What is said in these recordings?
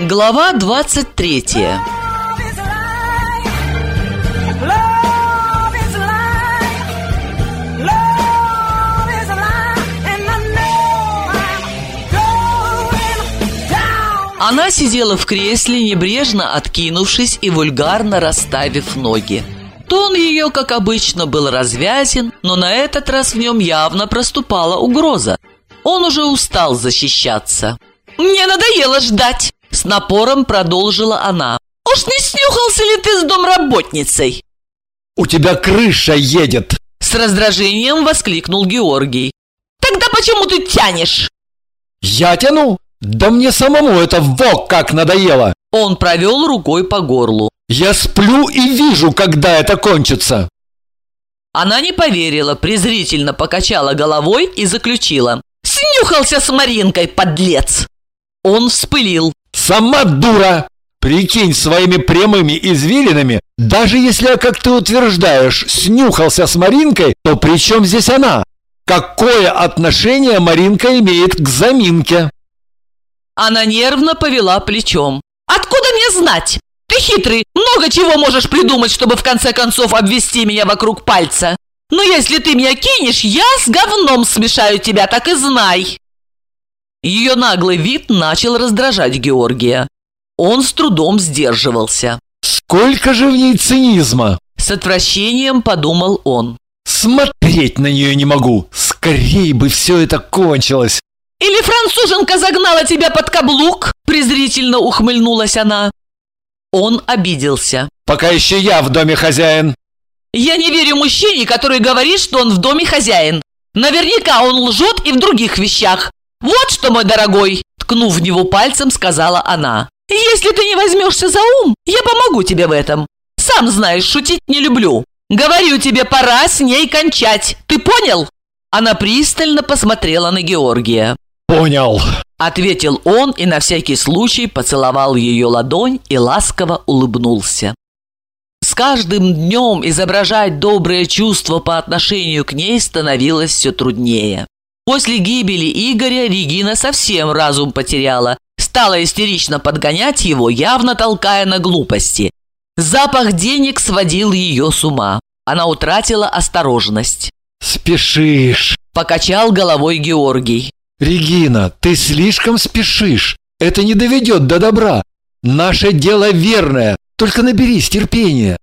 Глава 23 Она сидела в кресле, небрежно откинувшись и вульгарно расставив ноги. Тон ее, как обычно, был развязен, но на этот раз в нем явно проступала угроза. Он уже устал защищаться. «Мне надоело ждать!» С напором продолжила она. «Уж не снюхался ли ты с домработницей?» «У тебя крыша едет!» С раздражением воскликнул Георгий. «Тогда почему ты тянешь?» «Я тяну? Да мне самому это во как надоело!» Он провел рукой по горлу. «Я сплю и вижу, когда это кончится!» Она не поверила, презрительно покачала головой и заключила. «Снюхался с Маринкой, подлец!» Он вспылил. Сама дура! Прикинь своими прямыми извилинами, даже если, как ты утверждаешь, снюхался с Маринкой, то при чем здесь она? Какое отношение Маринка имеет к заминке? Она нервно повела плечом. Откуда мне знать? Ты хитрый, много чего можешь придумать, чтобы в конце концов обвести меня вокруг пальца. Но если ты меня кинешь, я с говном смешаю тебя, так и знай. Ее наглый вид начал раздражать Георгия. Он с трудом сдерживался. «Сколько же в ней цинизма!» С отвращением подумал он. «Смотреть на нее не могу! Скорей бы все это кончилось!» «Или француженка загнала тебя под каблук?» Презрительно ухмыльнулась она. Он обиделся. «Пока еще я в доме хозяин!» «Я не верю мужчине, который говорит, что он в доме хозяин. Наверняка он лжет и в других вещах. «Вот что, мой дорогой!» – ткнув в него пальцем, сказала она. «Если ты не возьмешься за ум, я помогу тебе в этом. Сам знаешь, шутить не люблю. Говорю тебе, пора с ней кончать. Ты понял?» Она пристально посмотрела на Георгия. «Понял», – ответил он и на всякий случай поцеловал ее ладонь и ласково улыбнулся. С каждым днем изображать доброе чувство по отношению к ней становилось все труднее. После гибели Игоря Регина совсем разум потеряла, стала истерично подгонять его, явно толкая на глупости. Запах денег сводил ее с ума. Она утратила осторожность. «Спешишь!» – покачал головой Георгий. «Регина, ты слишком спешишь. Это не доведет до добра. Наше дело верное, только наберись терпения».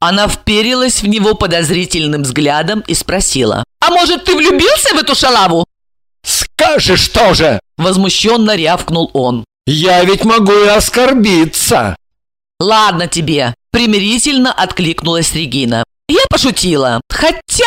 Она вперилась в него подозрительным взглядом и спросила. «А может, ты влюбился в эту шалаву?» «Скажешь тоже!» – возмущенно рявкнул он. «Я ведь могу и оскорбиться!» «Ладно тебе!» – примирительно откликнулась Регина. «Я пошутила. Хотя,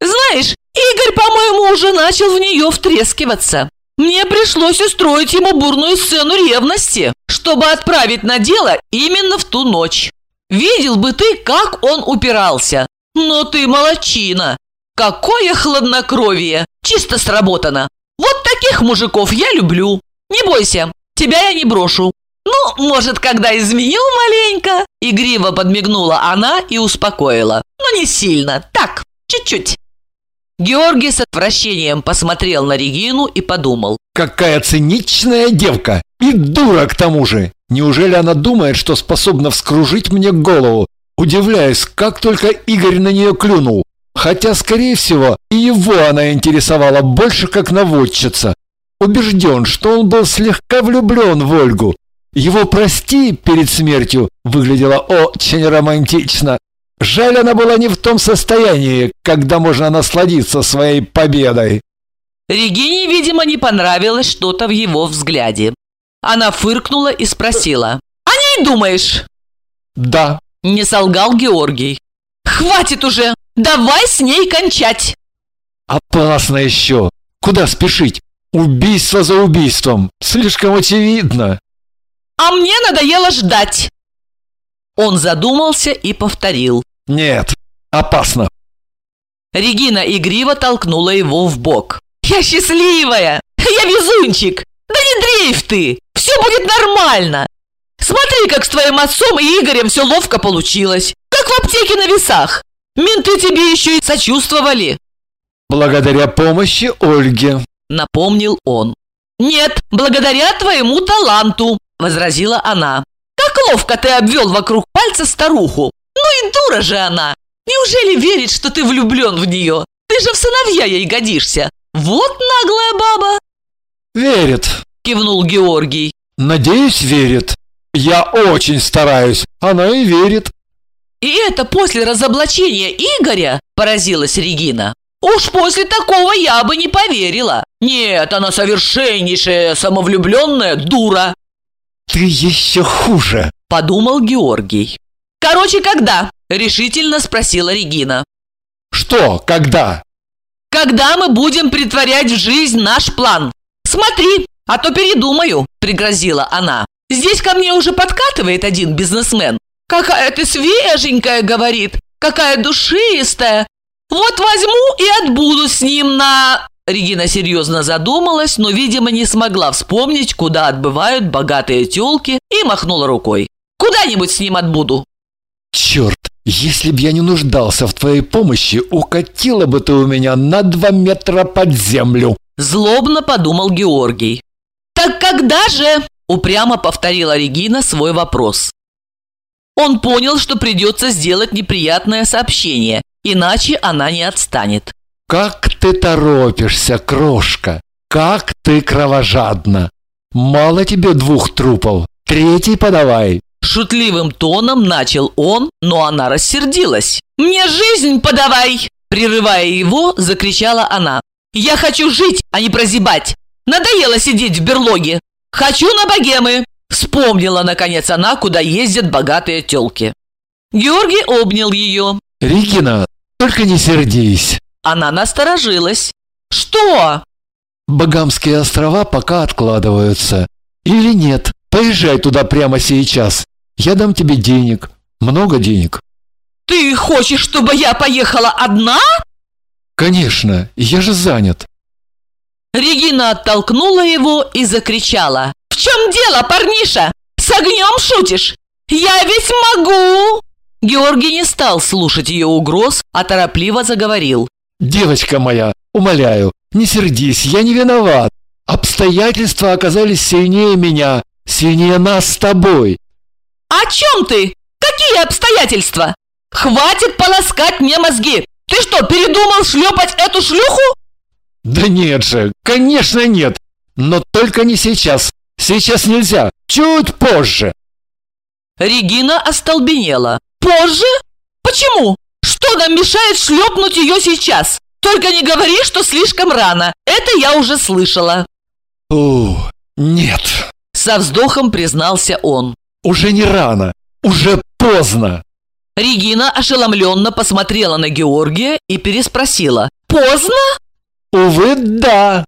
знаешь, Игорь, по-моему, уже начал в нее втрескиваться. Мне пришлось устроить ему бурную сцену ревности, чтобы отправить на дело именно в ту ночь. Видел бы ты, как он упирался. Но ты молочина. Какое хладнокровие! Чисто сработано. Вот таких мужиков я люблю. Не бойся, тебя я не брошу. Ну, может, когда изменил маленько?» Игриво подмигнула она и успокоила. «Но не сильно, так, чуть-чуть». Георгий с отвращением посмотрел на Регину и подумал. «Какая циничная девка! И дура к тому же! Неужели она думает, что способна вскружить мне голову? Удивляюсь, как только Игорь на нее клюнул. Хотя, скорее всего, и его она интересовала больше как наводчица. Убежден, что он был слегка влюблен в Ольгу. Его «прости» перед смертью выглядело очень романтично. Жаль, она была не в том состоянии, когда можно насладиться своей победой. Регине, видимо, не понравилось что-то в его взгляде. Она фыркнула и спросила. «О ней думаешь?» «Да», – не солгал Георгий. «Хватит уже! Давай с ней кончать!» «Опасно еще! Куда спешить? Убийство за убийством! Слишком очевидно!» «А мне надоело ждать!» Он задумался и повторил. «Нет, опасно!» Регина игриво толкнула его в бок. «Я счастливая! Я везунчик! Да не дрейф ты! Все будет нормально! Смотри, как с твоим отцом и Игорем все ловко получилось! Как в аптеке на весах! Менты тебе еще и сочувствовали!» «Благодаря помощи Ольге», — напомнил он. «Нет, благодаря твоему таланту!» – возразила она. «Как ловко ты обвел вокруг пальца старуху! Ну и дура же она! Неужели верит, что ты влюблен в нее? Ты же в сыновья ей годишься! Вот наглая баба!» «Верит», – кивнул Георгий. «Надеюсь, верит. Я очень стараюсь. Она и верит». «И это после разоблачения Игоря?» – поразилась Регина. «Уж после такого я бы не поверила. Нет, она совершеннейшая самовлюбленная дура». «Ты еще хуже», – подумал Георгий. «Короче, когда?» – решительно спросила Регина. «Что, когда?» «Когда мы будем притворять в жизнь наш план. Смотри, а то передумаю», – пригрозила она. «Здесь ко мне уже подкатывает один бизнесмен. Какая ты свеженькая, говорит, какая душистая. Вот возьму и отбуду с ним на...» Регина серьезно задумалась, но, видимо, не смогла вспомнить, куда отбывают богатые тёлки, и махнула рукой. «Куда-нибудь с ним отбуду». «Черт, если б я не нуждался в твоей помощи, укатила бы ты у меня на два метра под землю!» Злобно подумал Георгий. «Так когда же?» – упрямо повторила Регина свой вопрос. Он понял, что придется сделать неприятное сообщение, иначе она не отстанет. «Как ты торопишься, крошка! Как ты кровожадна! Мало тебе двух трупов, третий подавай!» Шутливым тоном начал он, но она рассердилась. «Мне жизнь подавай!» Прерывая его, закричала она. «Я хочу жить, а не прозябать! Надоело сидеть в берлоге! Хочу на богемы!» Вспомнила, наконец, она, куда ездят богатые тёлки. Георгий обнял ее. «Регина, только не сердись!» Она насторожилась. «Что?» «Багамские острова пока откладываются. Или нет, поезжай туда прямо сейчас. Я дам тебе денег. Много денег». «Ты хочешь, чтобы я поехала одна?» «Конечно, я же занят». Регина оттолкнула его и закричала. «В чем дело, парниша? С огнем шутишь? Я ведь могу!» Георгий не стал слушать ее угроз, а торопливо заговорил. «Девочка моя, умоляю, не сердись, я не виноват. Обстоятельства оказались сильнее меня, сильнее нас с тобой». «О чем ты? Какие обстоятельства? Хватит полоскать мне мозги! Ты что, передумал шлепать эту шлюху?» «Да нет же, конечно нет, но только не сейчас. Сейчас нельзя, чуть позже». Регина остолбенела. «Позже? Почему? Что нам мешает шлепнуть ее сейчас? Только не говори, что слишком рано. Это я уже слышала». «О, нет». Со вздохом признался он. «Уже не рано. Уже поздно». Регина ошеломленно посмотрела на Георгия и переспросила. «Поздно?» «Увы, да».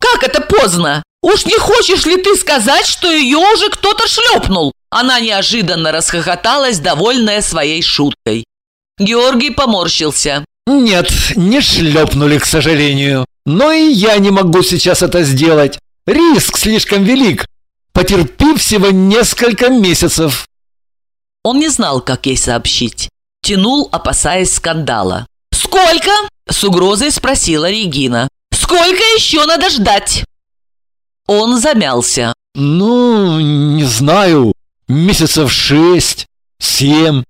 «Как это поздно? Уж не хочешь ли ты сказать, что ее уже кто-то шлепнул?» Она неожиданно расхохоталась, довольная своей шуткой. Георгий поморщился. «Нет, не шлепнули, к сожалению. Но и я не могу сейчас это сделать. Риск слишком велик. Потерпи всего несколько месяцев». Он не знал, как ей сообщить. Тянул, опасаясь скандала. «Сколько?» – с угрозой спросила Регина. «Сколько еще надо ждать?» Он замялся. «Ну, не знаю. Месяцев шесть, семь».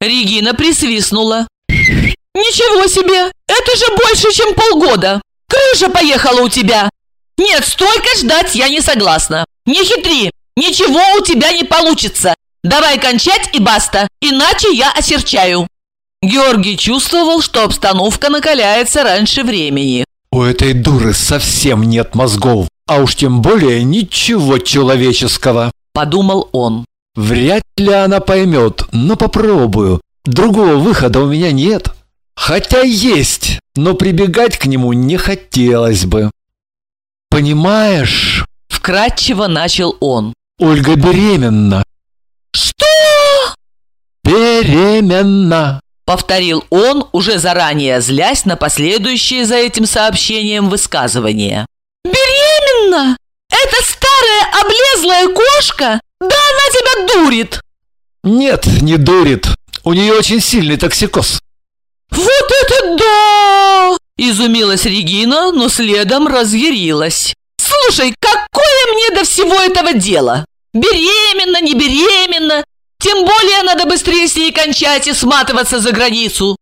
Регина присвистнула. «Ничего себе! Это же больше, чем полгода! Крыша поехала у тебя! Нет, столько ждать я не согласна! Не хитри! Ничего у тебя не получится! Давай кончать и баста, иначе я осерчаю!» Георгий чувствовал, что обстановка накаляется раньше времени. «У этой дуры совсем нет мозгов, а уж тем более ничего человеческого», – подумал он. «Вряд ли она поймет, но попробую. Другого выхода у меня нет. Хотя есть, но прибегать к нему не хотелось бы». «Понимаешь?» – вкратчиво начал он. «Ольга беременна». «Что?» «Беременна». Повторил он, уже заранее злясь на последующие за этим сообщением высказывания. «Беременна? Это старая облезлая кошка? Да она тебя дурит!» «Нет, не дурит. У нее очень сильный токсикоз». «Вот это да!» – изумилась Регина, но следом разъярилась. «Слушай, какое мне до всего этого дело? Беременна, не беременна. Тем более надо быстрее с ней кончать и сматываться за границу.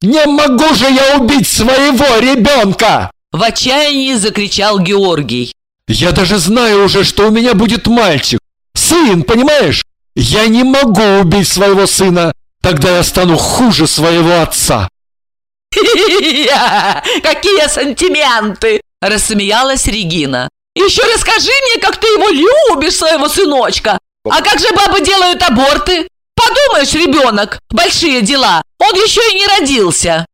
Не могу же я убить своего ребенка! В отчаянии закричал Георгий. Я даже знаю уже, что у меня будет мальчик. Сын, понимаешь? Я не могу убить своего сына. Тогда я стану хуже своего отца. Какие сантименты! Рассмеялась Регина. Еще расскажи мне, как ты его любишь, своего сыночка. А как же бабы делают аборты? Подумаешь, ребенок, большие дела. Он еще и не родился.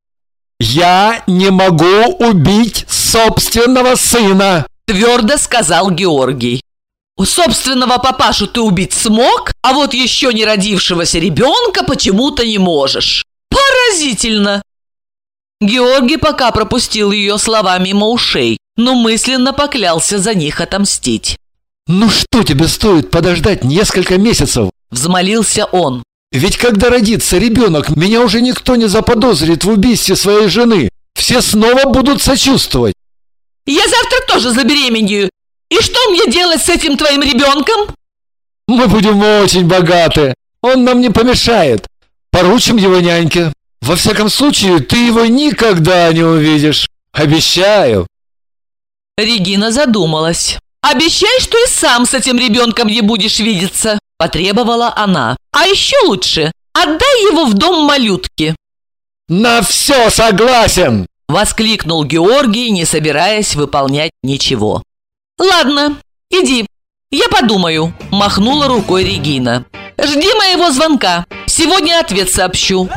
Я не могу убить собственного сына, твердо сказал Георгий. У собственного папашу ты убить смог, а вот еще не родившегося ребенка почему-то не можешь. Поразительно! Георгий пока пропустил ее слова мимо ушей, но мысленно поклялся за них отомстить. «Ну что тебе стоит подождать несколько месяцев?» – взмолился он. «Ведь когда родится ребенок, меня уже никто не заподозрит в убийстве своей жены. Все снова будут сочувствовать». «Я завтра тоже забеременею. И что мне делать с этим твоим ребенком?» «Мы будем очень богаты. Он нам не помешает. Поручим его няньке. Во всяком случае, ты его никогда не увидишь. Обещаю». Регина задумалась. «Обещай, что и сам с этим ребенком не будешь видеться», – потребовала она. «А еще лучше, отдай его в дом малютки». «На все согласен!» – воскликнул Георгий, не собираясь выполнять ничего. «Ладно, иди, я подумаю», – махнула рукой Регина. «Жди моего звонка, сегодня ответ сообщу».